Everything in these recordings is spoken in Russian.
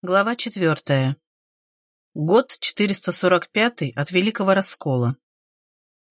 Глава четвертая. Год 445 от Великого Раскола.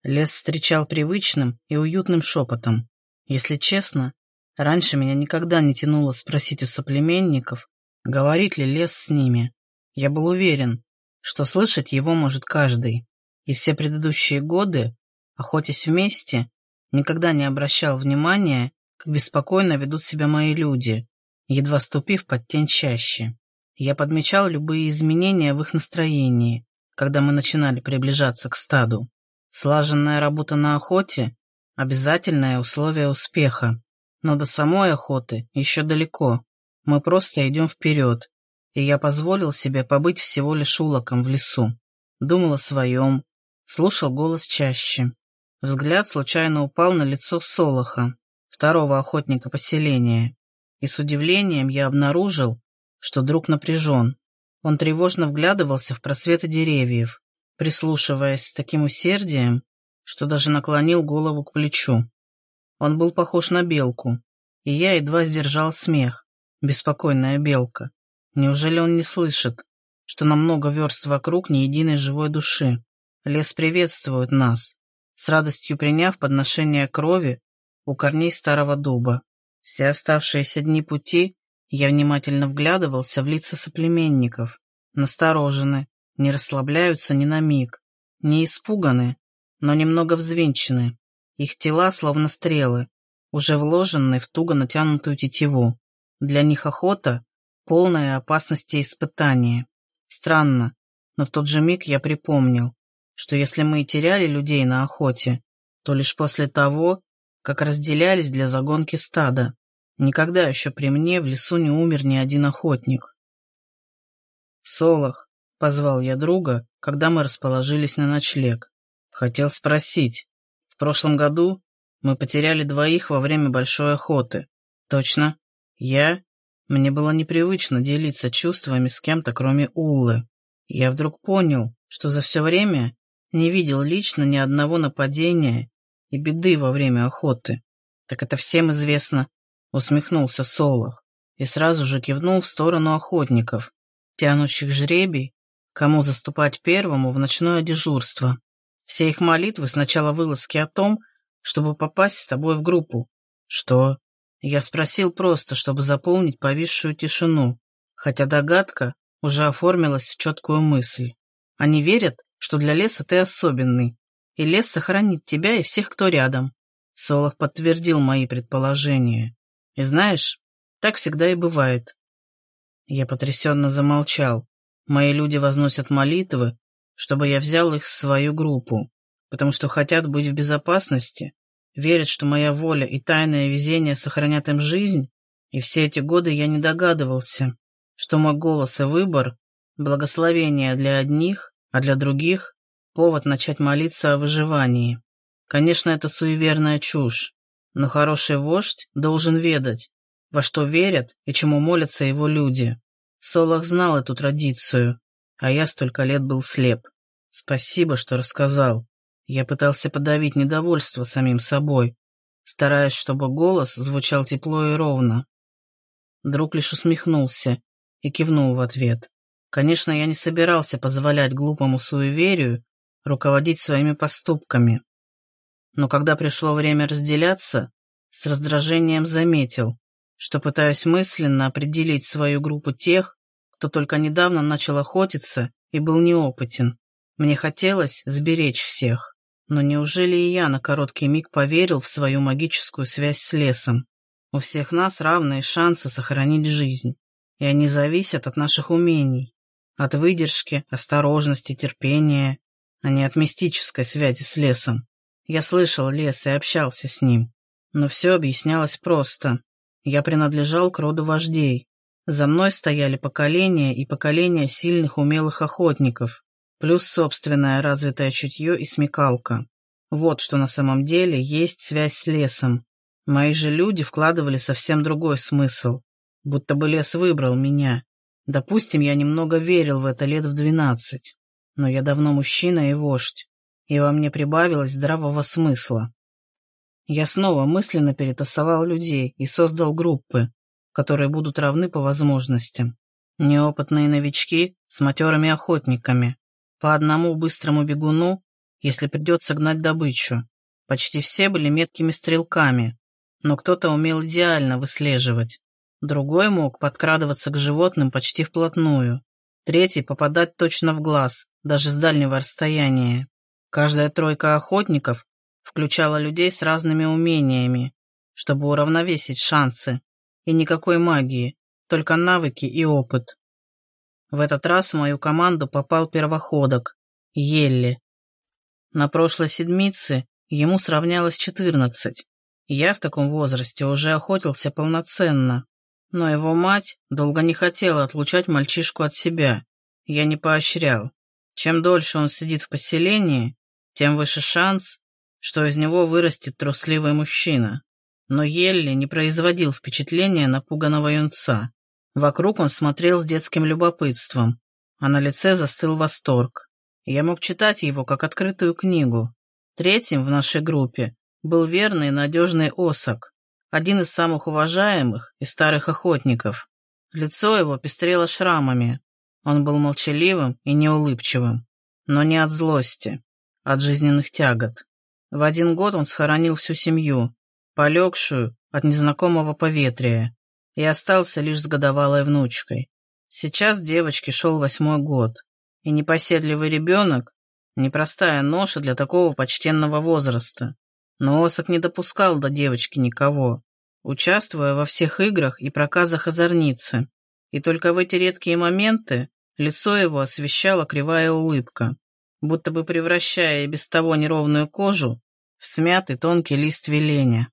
Лес встречал привычным и уютным шепотом. Если честно, раньше меня никогда не тянуло спросить у соплеменников, говорит ли лес с ними. Я был уверен, что слышать его может каждый, и все предыдущие годы, охотясь вместе, никогда не обращал внимания, как беспокойно ведут себя мои люди, едва ступив под тень чаще. Я подмечал любые изменения в их настроении, когда мы начинали приближаться к стаду. Слаженная работа на охоте – обязательное условие успеха. Но до самой охоты еще далеко. Мы просто идем вперед, и я позволил себе побыть всего лишь улоком в лесу. Думал о своем, слушал голос чаще. Взгляд случайно упал на лицо Солоха, второго охотника поселения, и с удивлением я обнаружил, что друг напряжен. Он тревожно вглядывался в просветы деревьев, прислушиваясь с таким усердием, что даже наклонил голову к плечу. Он был похож на белку, и я едва сдержал смех. Беспокойная белка. Неужели он не слышит, что на много верст вокруг ни единой живой души? Лес приветствует нас, с радостью приняв подношение крови у корней старого дуба. Все оставшиеся дни пути я внимательно вглядывался в лица соплеменников. Насторожены, не расслабляются ни на миг, не испуганы, но немного взвинчены. Их тела словно стрелы, уже вложенные в туго натянутую тетиву. Для них охота — полная опасности и испытания. Странно, но в тот же миг я припомнил, что если мы и теряли людей на охоте, то лишь после того, как разделялись для загонки стада. Никогда еще при мне в лесу не умер ни один охотник. «Солох», — позвал я друга, когда мы расположились на ночлег. Хотел спросить. В прошлом году мы потеряли двоих во время большой охоты. Точно. Я? Мне было непривычно делиться чувствами с кем-то, кроме Уллы. Я вдруг понял, что за все время не видел лично ни одного нападения и беды во время охоты. Так это всем известно усмехнулся Солох и сразу же кивнул в сторону охотников, тянущих жребий, кому заступать первому в ночное дежурство. Все их молитвы сначала вылазки о том, чтобы попасть с тобой в группу. Что? Я спросил просто, чтобы заполнить повисшую тишину, хотя догадка уже оформилась в четкую мысль. Они верят, что для леса ты особенный, и лес сохранит тебя и всех, кто рядом. Солох подтвердил мои предположения. И знаешь, так всегда и бывает. Я потрясенно замолчал. Мои люди возносят молитвы, чтобы я взял их в свою группу, потому что хотят быть в безопасности, верят, что моя воля и тайное везение сохранят им жизнь, и все эти годы я не догадывался, что мой голос и выбор — благословение для одних, а для других — повод начать молиться о выживании. Конечно, это суеверная чушь, но хороший вождь должен ведать, во что верят и чему молятся его люди. Солох знал эту традицию, а я столько лет был слеп. Спасибо, что рассказал. Я пытался подавить недовольство самим собой, стараясь, чтобы голос звучал тепло и ровно. Друг лишь усмехнулся и кивнул в ответ. Конечно, я не собирался позволять глупому суеверию руководить своими поступками но когда пришло время разделяться, с раздражением заметил, что пытаюсь мысленно определить свою группу тех, кто только недавно начал охотиться и был неопытен. Мне хотелось сберечь всех, но неужели и я на короткий миг поверил в свою магическую связь с лесом? У всех нас равные шансы сохранить жизнь, и они зависят от наших умений, от выдержки, осторожности, терпения, а не от мистической связи с лесом. Я слышал лес и общался с ним. Но все объяснялось просто. Я принадлежал к роду вождей. За мной стояли поколения и поколения сильных умелых охотников, плюс собственное развитое чутье и смекалка. Вот что на самом деле есть связь с лесом. Мои же люди вкладывали совсем другой смысл, будто бы лес выбрал меня. Допустим, я немного верил в это лет в двенадцать, но я давно мужчина и вождь и во мне прибавилось здравого смысла. Я снова мысленно перетасовал людей и создал группы, которые будут равны по возможностям. Неопытные новички с матерыми охотниками. По одному быстрому бегуну, если придется гнать добычу. Почти все были меткими стрелками, но кто-то умел идеально выслеживать. Другой мог подкрадываться к животным почти вплотную. Третий попадать точно в глаз, даже с дальнего расстояния. Каждая тройка охотников включала людей с разными умениями, чтобы уравновесить шансы. И никакой магии, только навыки и опыт. В этот раз в мою команду попал первоходок, Елли. На прошлой седмице ему сравнялось четырнадцать. Я в таком возрасте уже охотился полноценно, но его мать долго не хотела отлучать мальчишку от себя. Я не поощрял. Чем дольше он сидит в поселении, тем выше шанс, что из него вырастет трусливый мужчина. Но Елли не производил впечатления напуганного юнца. Вокруг он смотрел с детским любопытством, а на лице застыл восторг. Я мог читать его как открытую книгу. Третьим в нашей группе был верный и надежный Осок, один из самых уважаемых и старых охотников. Лицо его пестрело шрамами. Он был молчаливым и неулыбчивым, но не от злости от жизненных тягот. В один год он схоронил всю семью, полегшую от незнакомого поветрия, и остался лишь с годовалой внучкой. Сейчас девочке шел восьмой год, и непоседливый ребенок — непростая ноша для такого почтенного возраста. Но Осок не допускал до девочки никого, участвуя во всех играх и проказах озорницы. И только в эти редкие моменты лицо его освещала кривая улыбка будто бы превращая без того неровную кожу в смятый тонкий лист веления.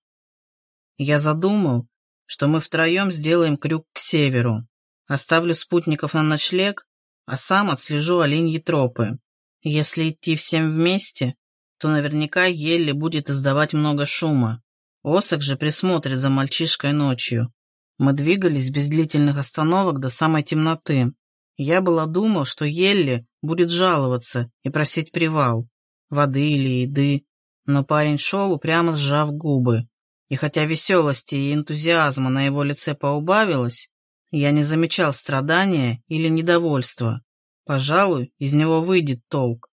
Я задумал, что мы втроем сделаем крюк к северу, оставлю спутников на ночлег, а сам отслежу оленьи тропы. Если идти всем вместе, то наверняка Елли будет издавать много шума. Осок же присмотрит за мальчишкой ночью. Мы двигались без длительных остановок до самой темноты. Я было думал, что Елли будет жаловаться и просить привал, воды или еды, но парень шел, упрямо сжав губы. И хотя веселости и энтузиазма на его лице поубавилось, я не замечал страдания или недовольства. Пожалуй, из него выйдет толк.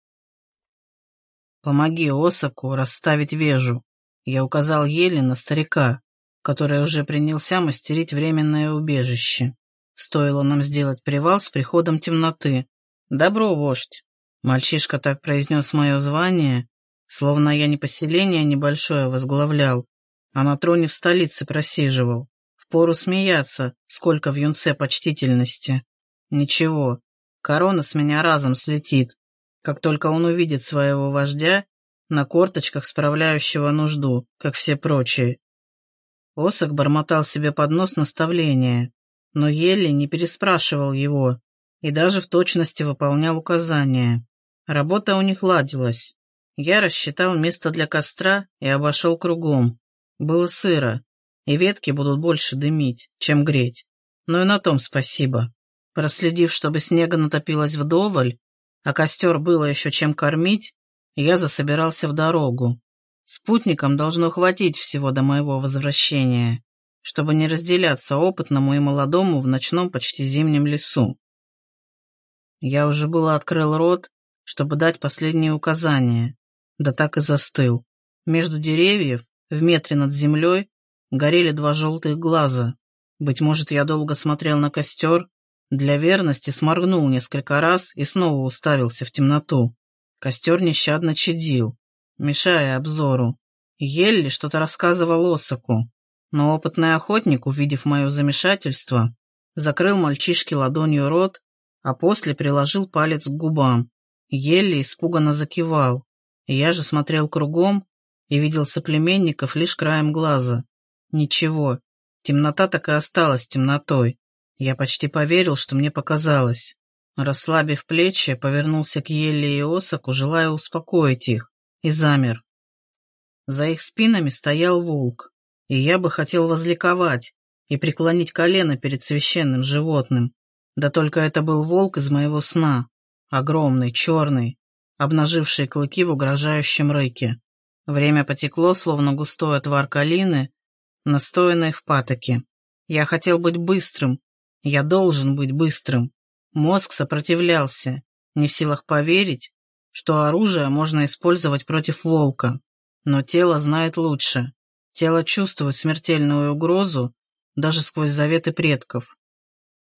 «Помоги Осаку расставить вежу», — я указал Еле на старика, который уже принялся мастерить временное убежище. Стоило нам сделать привал с приходом темноты. «Добро, вождь!» Мальчишка так произнес мое звание, словно я не поселение небольшое возглавлял, а на троне в столице просиживал. Впору смеяться, сколько в юнце почтительности. Ничего, корона с меня разом слетит, как только он увидит своего вождя на корточках справляющего нужду, как все прочие. Осок бормотал себе под нос наставления, но Елли не переспрашивал его и даже в точности выполнял указания. Работа у них ладилась. Я рассчитал место для костра и обошел кругом. Было сыро, и ветки будут больше дымить, чем греть. Но и на том спасибо. Проследив, чтобы снега натопилось вдоволь, а костер было еще чем кормить, я засобирался в дорогу. Спутникам должно хватить всего до моего возвращения чтобы не разделяться опытному и молодому в ночном почти зимнем лесу. Я уже было открыл рот, чтобы дать последние указания, да так и застыл. Между деревьев, в метре над землей, горели два желтых глаза. Быть может, я долго смотрел на костер, для верности сморгнул несколько раз и снова уставился в темноту. Костер нещадно чадил, мешая обзору. Елли что-то рассказывал Осаку, но опытный охотник, увидев мое замешательство, закрыл мальчишке ладонью рот, а после приложил палец к губам. Еле испуганно закивал. Я же смотрел кругом и видел соплеменников лишь краем глаза. Ничего, темнота так и осталась темнотой. Я почти поверил, что мне показалось. Расслабив плечи, повернулся к Еле и Осаку, желая успокоить их, и замер. За их спинами стоял волк и я бы хотел возликовать и преклонить колено перед священным животным. Да только это был волк из моего сна, огромный, черный, обнаживший клыки в угрожающем рыке. Время потекло, словно густой отвар калины, настоянной в патоке. Я хотел быть быстрым, Я должен быть быстрым. Мозг сопротивлялся, не в силах поверить, что оружие можно использовать против волка. Но тело знает лучше. Тело чувствует смертельную угрозу даже сквозь заветы предков.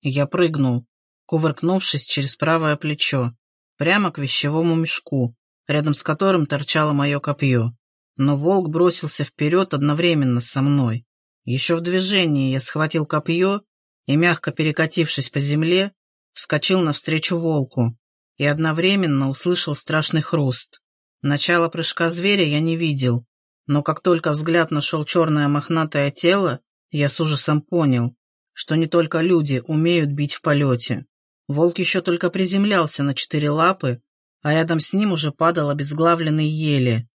Я прыгнул, кувыркнувшись через правое плечо, прямо к вещевому мешку, рядом с которым торчало мое копье. Но волк бросился вперед одновременно со мной. Еще в движении я схватил копье и, мягко перекатившись по земле, вскочил навстречу волку и одновременно услышал страшный хруст. Начало прыжка зверя я не видел, но как только взгляд нашел черное мохнатое тело, я с ужасом понял, что не только люди умеют бить в полете. Волк еще только приземлялся на четыре лапы, а рядом с ним уже падал обезглавленный еле.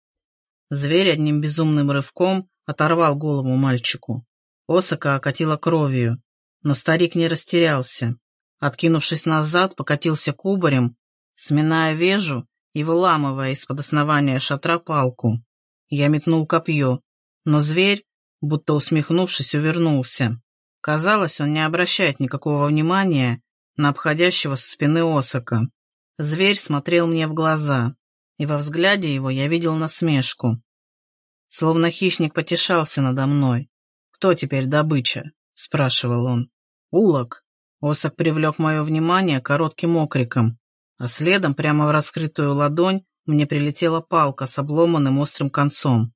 Зверь одним безумным рывком оторвал голову мальчику. Осака окатила кровью, но старик не растерялся. Откинувшись назад, покатился кубарем, сминая вежу и выламывая из-под основания шатра палку. Я метнул копье, но зверь, будто усмехнувшись, увернулся. Казалось, он не обращает никакого внимания на обходящего со спины Осака. Зверь смотрел мне в глаза, и во взгляде его я видел насмешку. Словно хищник потешался надо мной. «Кто теперь добыча?» — спрашивал он. «Улок». Осак привлек мое внимание коротким окриком, а следом прямо в раскрытую ладонь мне прилетела палка с обломанным острым концом.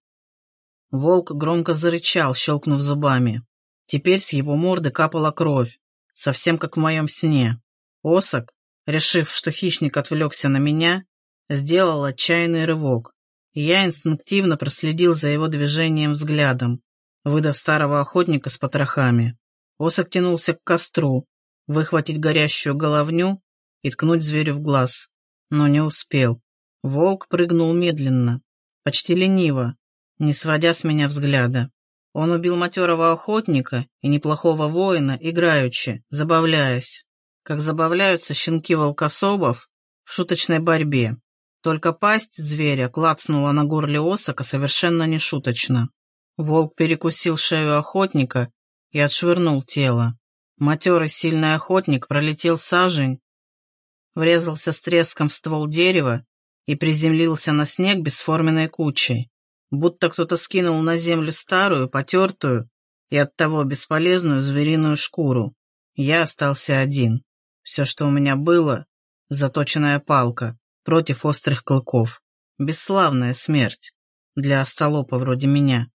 Волк громко зарычал, щелкнув зубами. Теперь с его морды капала кровь, совсем как в моем сне. Осак, решив, что хищник отвлекся на меня, сделал отчаянный рывок, и я инстинктивно проследил за его движением взглядом, выдав старого охотника с потрохами. Осак тянулся к костру, выхватить горящую головню и ткнуть зверю в глаз, но не успел. Волк прыгнул медленно, почти лениво, не сводя с меня взгляда. Он убил матерого охотника и неплохого воина, играючи, забавляясь, как забавляются щенки волкособов в шуточной борьбе. Только пасть зверя клацнула на горле осока совершенно нешуточно. Волк перекусил шею охотника и отшвырнул тело. Матерый сильный охотник пролетел сажень, врезался с треском в ствол дерева и приземлился на снег бесформенной кучей будто кто-то скинул на землю старую, потертую и оттого бесполезную звериную шкуру. Я остался один. Все, что у меня было, заточенная палка против острых клыков. Бесславная смерть для остолопа вроде меня.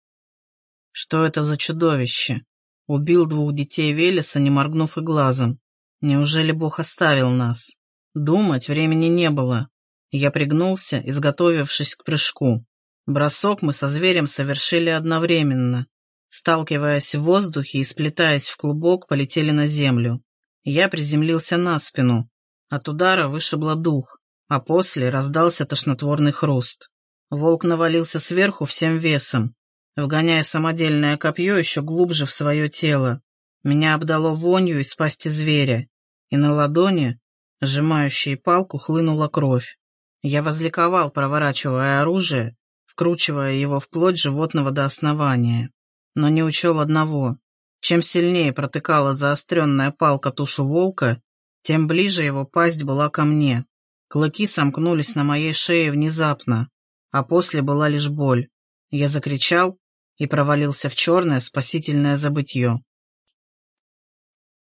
Что это за чудовище? Убил двух детей Велеса, не моргнув и глазом. Неужели Бог оставил нас? Думать времени не было. Я пригнулся, изготовившись к прыжку. Бросок мы со зверем совершили одновременно. Сталкиваясь в воздухе и сплетаясь в клубок, полетели на землю. Я приземлился на спину. От удара вышибло дух, а после раздался тошнотворный хруст. Волк навалился сверху всем весом, вгоняя самодельное копье еще глубже в свое тело. Меня обдало вонью из пасти зверя, и на ладони, сжимающей палку, хлынула кровь. Я возликовал, проворачивая оружие, вкручивая его вплоть животного до основания. Но не учел одного. Чем сильнее протыкала заостренная палка тушу волка, тем ближе его пасть была ко мне. Клыки сомкнулись на моей шее внезапно, а после была лишь боль. Я закричал и провалился в черное спасительное забытье.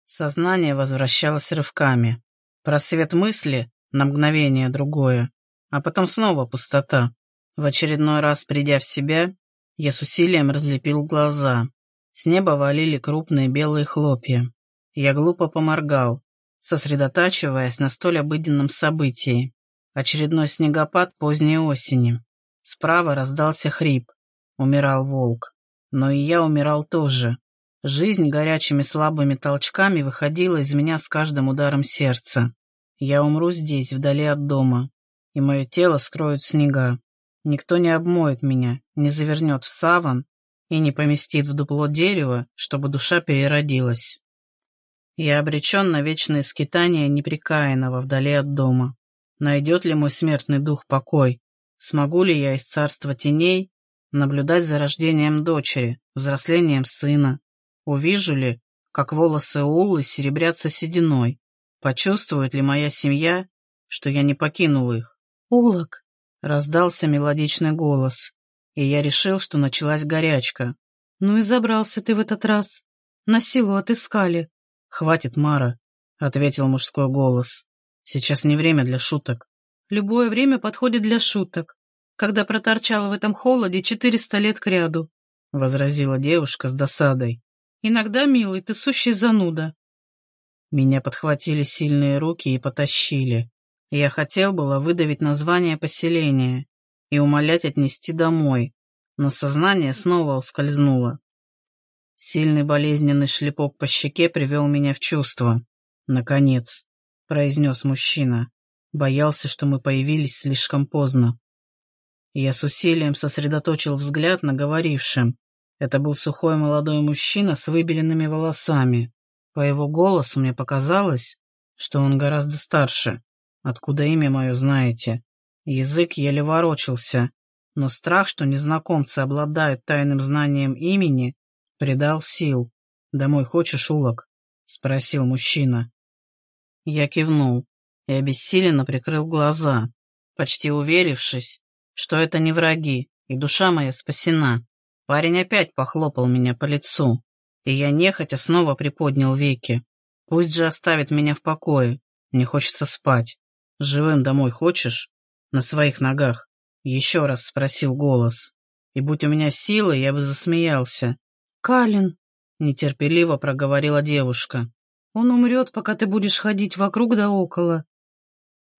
Сознание возвращалось рывками. Просвет мысли на мгновение другое, а потом снова пустота. В очередной раз придя в себя, я с усилием разлепил глаза. С неба валили крупные белые хлопья. Я глупо поморгал, сосредотачиваясь на столь обыденном событии. Очередной снегопад поздней осени. Справа раздался хрип. Умирал волк. Но и я умирал тоже. Жизнь горячими слабыми толчками выходила из меня с каждым ударом сердца. Я умру здесь, вдали от дома, и мое тело скроют снега. Никто не обмоет меня, не завернет в саван и не поместит в дупло дерева, чтобы душа переродилась. Я обречен на вечное скитание неприкаянного вдали от дома. Найдет ли мой смертный дух покой? Смогу ли я из царства теней наблюдать за рождением дочери, взрослением сына? Увижу ли, как волосы Уллы серебрятся сединой. Почувствует ли моя семья, что я не покинул их? «Улок!» — раздался мелодичный голос, и я решил, что началась горячка. «Ну и забрался ты в этот раз. На силу отыскали». «Хватит, Мара», — ответил мужской голос. «Сейчас не время для шуток». «Любое время подходит для шуток, когда проторчала в этом холоде четыреста лет кряду», — возразила девушка с досадой. «Иногда, милый, ты сущий зануда. Меня подхватили сильные руки и потащили. Я хотел было выдавить название поселения и умолять отнести домой, но сознание снова ускользнуло. Сильный болезненный шлепок по щеке привел меня в чувство. «Наконец», — произнес мужчина, боялся, что мы появились слишком поздно. Я с усилием сосредоточил взгляд на говорившем. Это был сухой молодой мужчина с выбеленными волосами. По его голосу мне показалось, что он гораздо старше. Откуда имя мое знаете? Язык еле ворочался, но страх, что незнакомцы обладают тайным знанием имени, придал сил. «Домой хочешь, Улок?» — спросил мужчина. Я кивнул и обессиленно прикрыл глаза, почти уверившись, что это не враги, и душа моя спасена. Парень опять похлопал меня по лицу и я нехотя снова приподнял веки. Пусть же оставит меня в покое, мне хочется спать. Живым домой хочешь? На своих ногах. Еще раз спросил голос. И будь у меня силы, я бы засмеялся. «Калин!» — нетерпеливо проговорила девушка. «Он умрет, пока ты будешь ходить вокруг да около».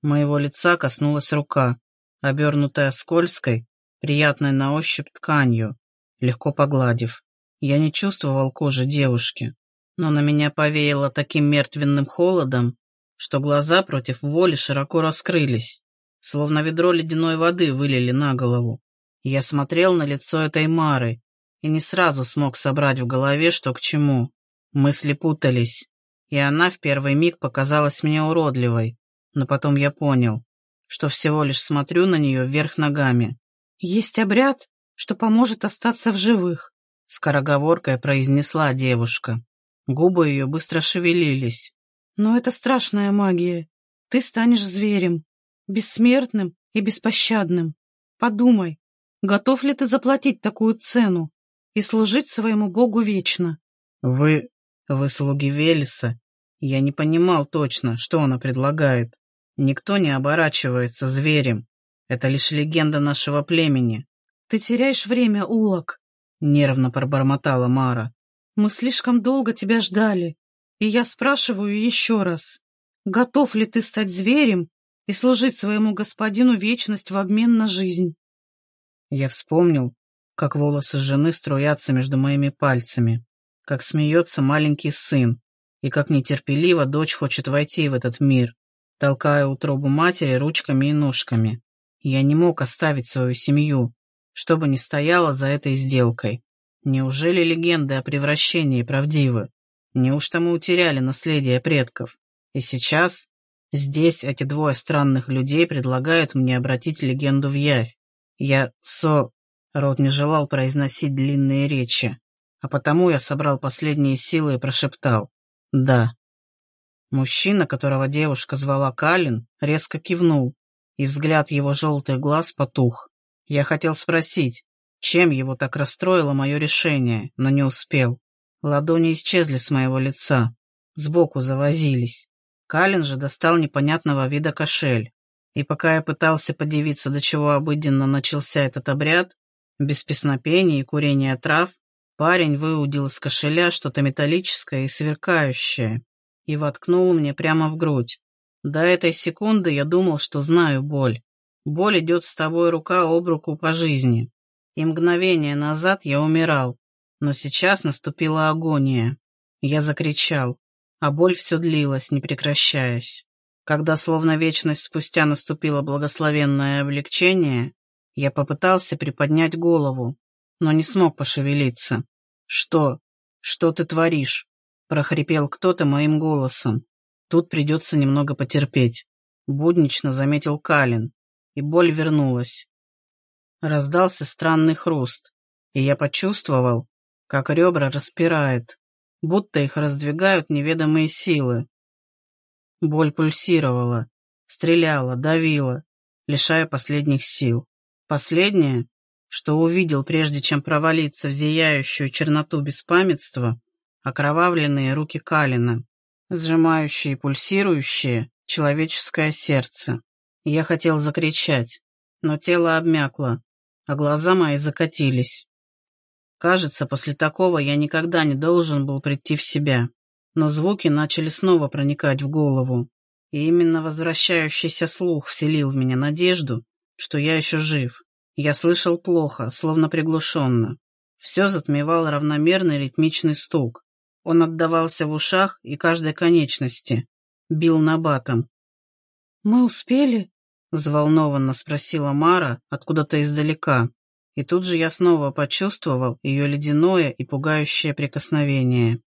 Моего лица коснулась рука, обернутая скользкой, приятной на ощупь тканью, легко погладив. Я не чувствовал кожи девушки, но на меня повеяло таким мертвенным холодом, что глаза против воли широко раскрылись, словно ведро ледяной воды вылили на голову. Я смотрел на лицо этой Мары и не сразу смог собрать в голове, что к чему. Мысли путались, и она в первый миг показалась мне уродливой, но потом я понял, что всего лишь смотрю на нее вверх ногами. «Есть обряд, что поможет остаться в живых», скороговоркой произнесла девушка. Губы ее быстро шевелились. «Но это страшная магия. Ты станешь зверем, бессмертным и беспощадным. Подумай, готов ли ты заплатить такую цену и служить своему богу вечно?» «Вы... вы слуги Велеса. Я не понимал точно, что она предлагает. Никто не оборачивается зверем. Это лишь легенда нашего племени». «Ты теряешь время, Улок. Нервно пробормотала Мара. «Мы слишком долго тебя ждали, и я спрашиваю еще раз, готов ли ты стать зверем и служить своему господину вечность в обмен на жизнь?» Я вспомнил, как волосы жены струятся между моими пальцами, как смеется маленький сын, и как нетерпеливо дочь хочет войти в этот мир, толкая утробу матери ручками и ножками. Я не мог оставить свою семью, что бы ни стояло за этой сделкой. Неужели легенды о превращении правдивы? Неужто мы утеряли наследие предков? И сейчас здесь эти двое странных людей предлагают мне обратить легенду в явь. Я со... Рот не желал произносить длинные речи, а потому я собрал последние силы и прошептал «Да». Мужчина, которого девушка звала Калин, резко кивнул, и взгляд его желтых глаз потух. Я хотел спросить, чем его так расстроило мое решение, но не успел. Ладони исчезли с моего лица, сбоку завозились. Калин же достал непонятного вида кошель. И пока я пытался подивиться, до чего обыденно начался этот обряд, без песнопения и курения трав, парень выудил из кошеля что-то металлическое и сверкающее и воткнул мне прямо в грудь. До этой секунды я думал, что знаю боль. Боль идет с тобой рука об руку по жизни. И мгновение назад я умирал, но сейчас наступила агония. Я закричал, а боль все длилась, не прекращаясь. Когда словно вечность спустя наступило благословенное облегчение, я попытался приподнять голову, но не смог пошевелиться. «Что? Что ты творишь?» — прохрипел кто-то моим голосом. «Тут придется немного потерпеть», — буднично заметил Калин и боль вернулась. Раздался странный хруст, и я почувствовал, как ребра распирает. будто их раздвигают неведомые силы. Боль пульсировала, стреляла, давила, лишая последних сил. Последнее, что увидел, прежде чем провалиться в зияющую черноту беспамятства, окровавленные руки Калина, сжимающие пульсирующее человеческое сердце. Я хотел закричать, но тело обмякло, а глаза мои закатились. Кажется, после такого я никогда не должен был прийти в себя. Но звуки начали снова проникать в голову, и именно возвращающийся слух вселил в меня надежду, что я еще жив. Я слышал плохо, словно приглушенно. Все затмевал равномерный ритмичный стук. Он отдавался в ушах и каждой конечности. Бил набатом. «Мы успели?» — взволнованно спросила Мара откуда-то издалека. И тут же я снова почувствовал ее ледяное и пугающее прикосновение.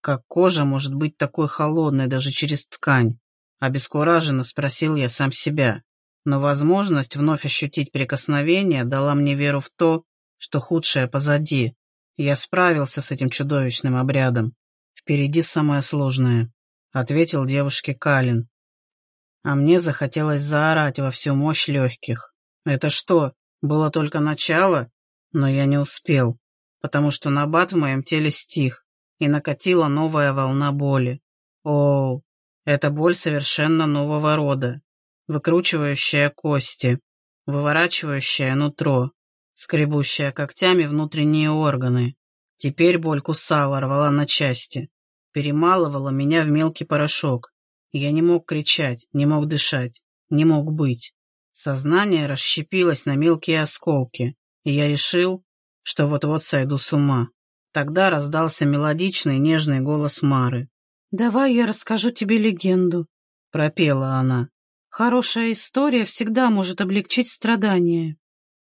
Как кожа может быть такой холодной даже через ткань? Обескураженно спросил я сам себя. Но возможность вновь ощутить прикосновение дала мне веру в то, что худшее позади. Я справился с этим чудовищным обрядом. Впереди самое сложное, — ответил девушке Калин. А мне захотелось заорать во всю мощь легких. Это что, было только начало? Но я не успел, потому что набат в моем теле стих, и накатила новая волна боли. О, это боль совершенно нового рода, выкручивающая кости, выворачивающая нутро, скребущая когтями внутренние органы. Теперь боль кусала, рвала на части, перемалывала меня в мелкий порошок. Я не мог кричать, не мог дышать, не мог быть. Сознание расщепилось на мелкие осколки, и я решил, что вот-вот сойду с ума. Тогда раздался мелодичный нежный голос Мары. «Давай я расскажу тебе легенду», — пропела она. «Хорошая история всегда может облегчить страдания».